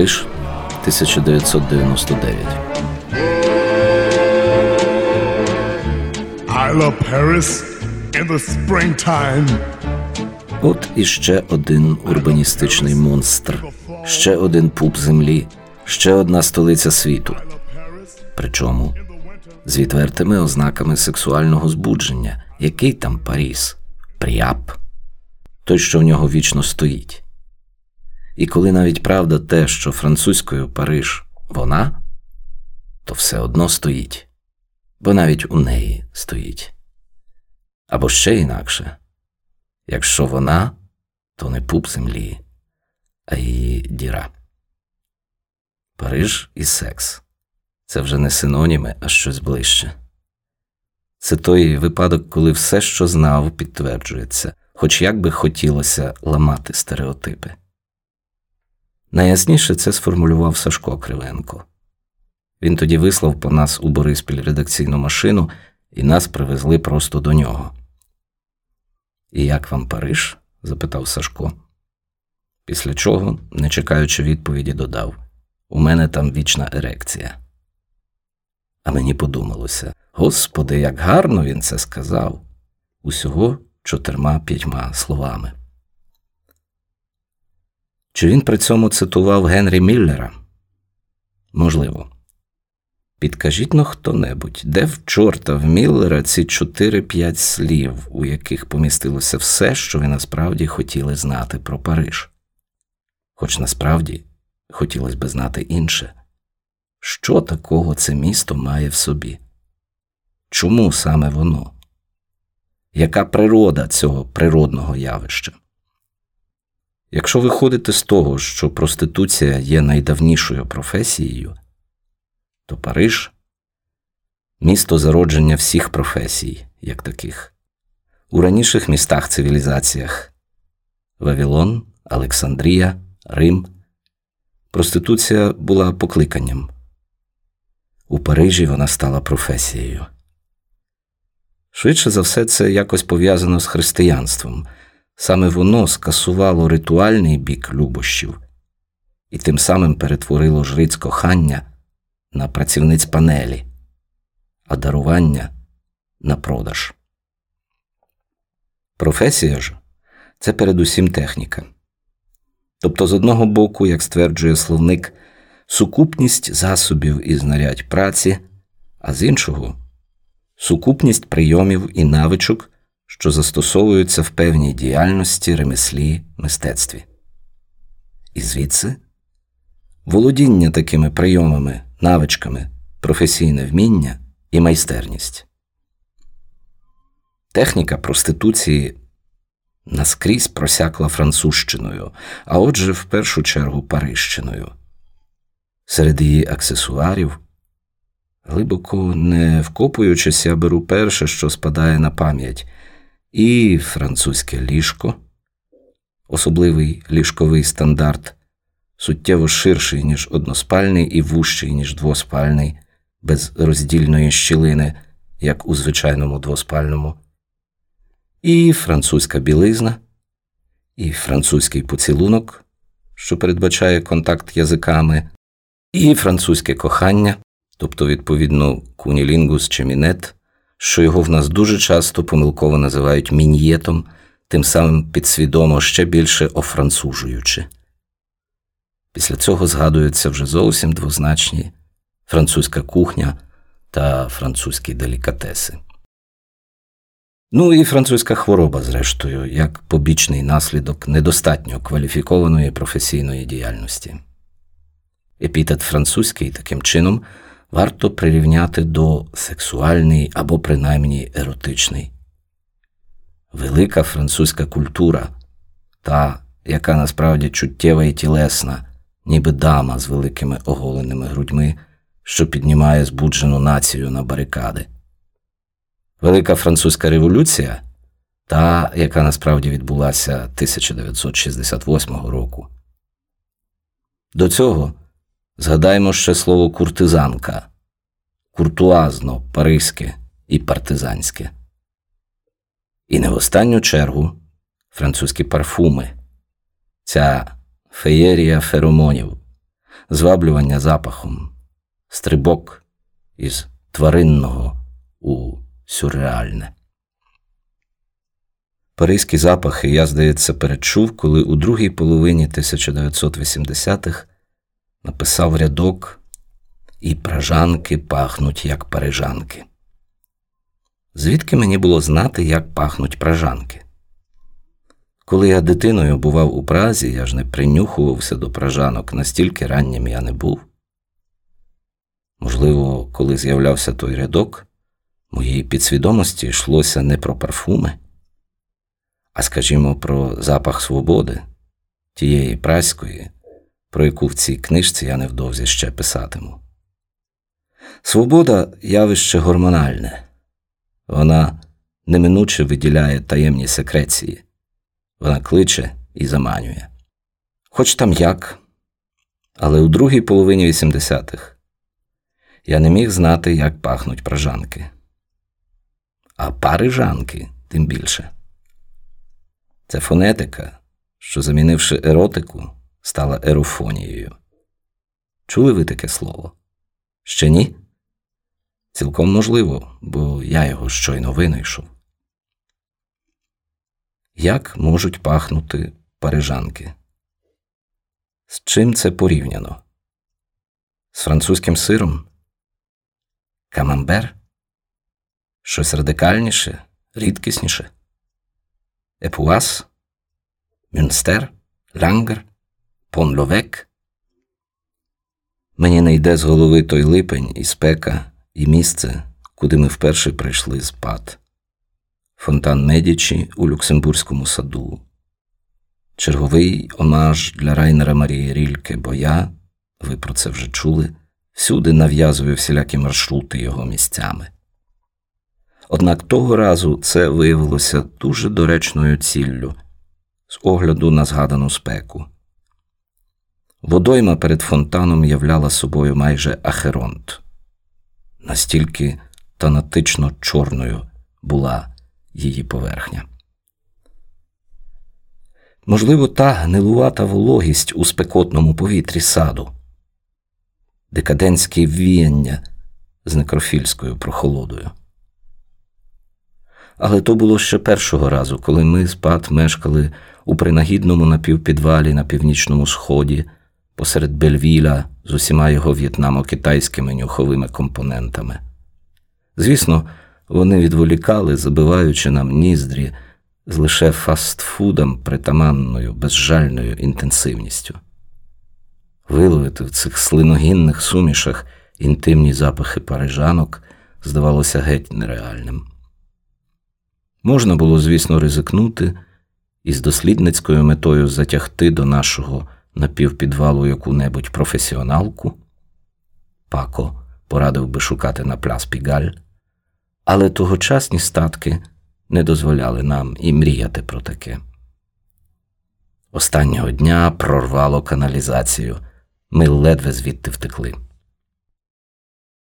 Париж 1999 I love Paris in the springtime. От іще один урбаністичний монстр, ще один пуп землі, ще одна столиця світу. Причому з відвертими ознаками сексуального збудження, який там Паріс, Пріап, той, що в нього вічно стоїть. І коли навіть правда те, що французькою Париж вона, то все одно стоїть, бо навіть у неї стоїть. Або ще інакше, якщо вона, то не пуп землі, а її діра. Париж і секс це вже не синоніми, а щось ближче. Це той випадок, коли все, що знав, підтверджується, хоч як би хотілося ламати стереотипи. Найясніше це сформулював Сашко Кривенко. Він тоді вислав по нас у Бориспіль редакційну машину, і нас привезли просто до нього. І як вам Париж? запитав Сашко. Після чого, не чекаючи відповіді, додав У мене там вічна ерекція. А мені подумалося Господи, як гарно він це сказав, усього чотирма п'ятьма словами. Чи він при цьому цитував Генрі Міллера? Можливо. Підкажіть но хто-небудь, де в чорта в Міллера ці 4-5 слів, у яких помістилося все, що ви насправді хотіли знати про Париж? Хоч насправді хотілося би знати інше, що такого це місто має в собі? Чому саме воно? Яка природа цього природного явища? Якщо виходити з того, що проституція є найдавнішою професією, то Париж місто зародження всіх професій, як таких, у раніших містах цивілізаціях Вавилон, Олександрія, Рим. Проституція була покликанням. У Парижі вона стала професією. Швидше за все, це якось пов'язано з християнством. Саме воно скасувало ритуальний бік любощів і тим самим перетворило жриць кохання на працівниць панелі, а дарування на продаж. Професія ж це передусім техніка. Тобто, з одного боку, як стверджує словник, сукупність засобів і знарядь праці, а з іншого сукупність прийомів і навичок, що застосовуються в певній діяльності, ремеслі, мистецтві. І звідси володіння такими прийомами, навичками, професійне вміння і майстерність. Техніка проституції наскрізь просякла французщиною, а отже, в першу чергу Парижщиною. Серед її аксесуарів, глибоко не вкопуючись, я беру перше, що спадає на пам'ять, і французьке ліжко, особливий ліжковий стандарт, суттєво ширший, ніж односпальний, і вужчий, ніж двоспальний, без роздільної щілини, як у звичайному двоспальному. І французька білизна, і французький поцілунок, що передбачає контакт язиками, і французьке кохання, тобто, відповідно, кунілінгус чи мінет, що його в нас дуже часто помилково називають мін'єтом, тим самим підсвідомо ще більше офранцужуючи. Після цього згадуються вже зовсім двозначні французька кухня та французькі делікатеси. Ну і французька хвороба, зрештою, як побічний наслідок недостатньо кваліфікованої професійної діяльності. Епітет французький таким чином варто прирівняти до сексуальний або принаймні еротичний. Велика французька культура, та, яка насправді чуттєва і тілесна, ніби дама з великими оголеними грудьми, що піднімає збуджену націю на барикади. Велика Французька революція, та, яка насправді відбулася 1968 року. До цього згадаємо ще слово куртизанка, куртуазно, паризьке і партизанське. І не в останню чергу французькі парфуми, ця феєрія феромонів, зваблювання запахом, стрибок із тваринного у сюрреальне. Паризькі запахи я, здається, перечув, коли у другій половині 1980-х написав рядок і пражанки пахнуть, як парижанки. Звідки мені було знати, як пахнуть пражанки? Коли я дитиною бував у Празі, я ж не принюхувався до пражанок, настільки раннім я не був. Можливо, коли з'являвся той рядок, моїй підсвідомості йшлося не про парфуми, а скажімо, про запах свободи, тієї праської, про яку в цій книжці я невдовзі ще писатиму. Свобода явище гормональне, вона неминуче виділяє таємні секреції, вона кличе і заманює. Хоч там як, але у другій половині 80-х я не міг знати, як пахнуть пражанки. А парижанки тим більше. Це фонетика, що, замінивши еротику, стала ерофонією. Чули ви таке слово? Ще ні? Цілком можливо, бо я його щойно винайшов. Як можуть пахнути парижанки? З чим це порівняно? З французьким сиром? Камамбер? Щось радикальніше, рідкісніше? Епуас? Мюнстер? Лангр? Пон-л'Евек? Мені не йде з голови той липень і спека, і місце, куди ми вперше прийшли з Пат. Фонтан Медічі у Люксембурзькому саду. Черговий омаж для Райнера Марії Рільке, бо я, ви про це вже чули, всюди нав'язую всілякі маршрути його місцями. Однак того разу це виявилося дуже доречною ціллю з огляду на згадану спеку. Водойма перед фонтаном являла собою майже ахеронт, настільки танатично чорною була її поверхня. Можливо, та гнилувата вологість у спекотному повітрі саду, декадентське віяння з некрофільською прохолодою. Але то було ще першого разу, коли ми з Пат мешкали у принагідному напівпідвалі на північному сході, посеред Бельвіля з усіма його в'єтнамо-китайськими нюховими компонентами. Звісно, вони відволікали, забиваючи нам ніздрі з лише фастфудом притаманною, безжальною інтенсивністю. Виловити в цих слиногінних сумішах інтимні запахи парижанок здавалося геть нереальним. Можна було, звісно, ризикнути і з дослідницькою метою затягти до нашого напівпідвалу яку-небудь професіоналку. Пако порадив би шукати на пляс Пігаль, але тогочасні статки не дозволяли нам і мріяти про таке. Останнього дня прорвало каналізацію, ми ледве звідти втекли.